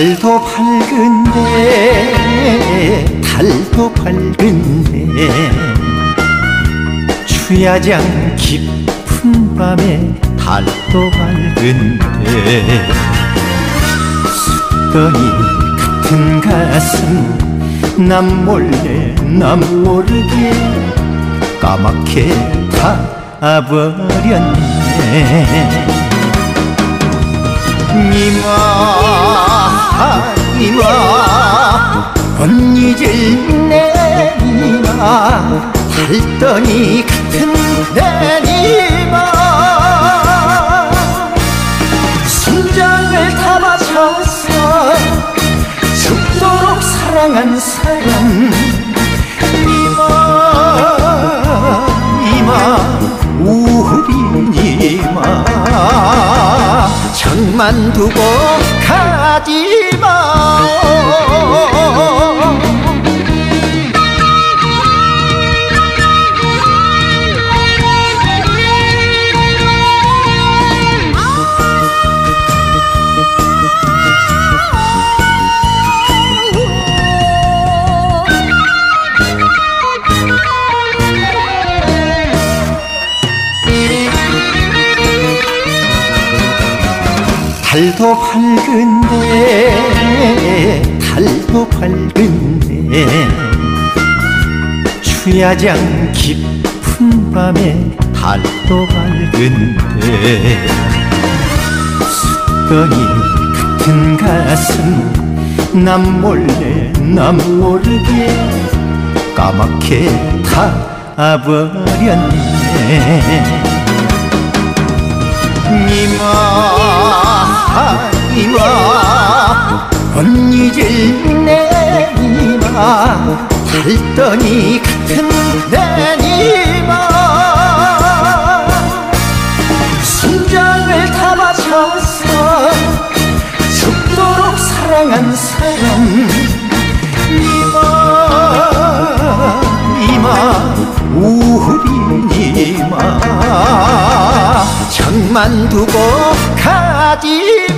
달도 밝은데 달도 밝은데. 주야장 깊은 밤에 달도 밝은데. 숫덩이 같은 가슴 남 몰래 남 모르게 까맣게 타버렸네. 이마 언니질 내 이마 달덩이 같은 내 이마 심장을 다 바쳐서 죽도록 사랑한 사람 이마 이마 우린 이마 정만 두고 가지마 달도 밝은데 달도 밝은데. 주야장 깊은 밤에 달도 밝은데. 숫덩이 같은 가슴 남 몰래 남 모르게 까맣게 타버렸네 언니질 내 이마 달덩이 같은 내 이마. 심장을 다 바쳐서 죽도록 사랑한 사람 이마 이마 우린 이마. 정만 두고 가지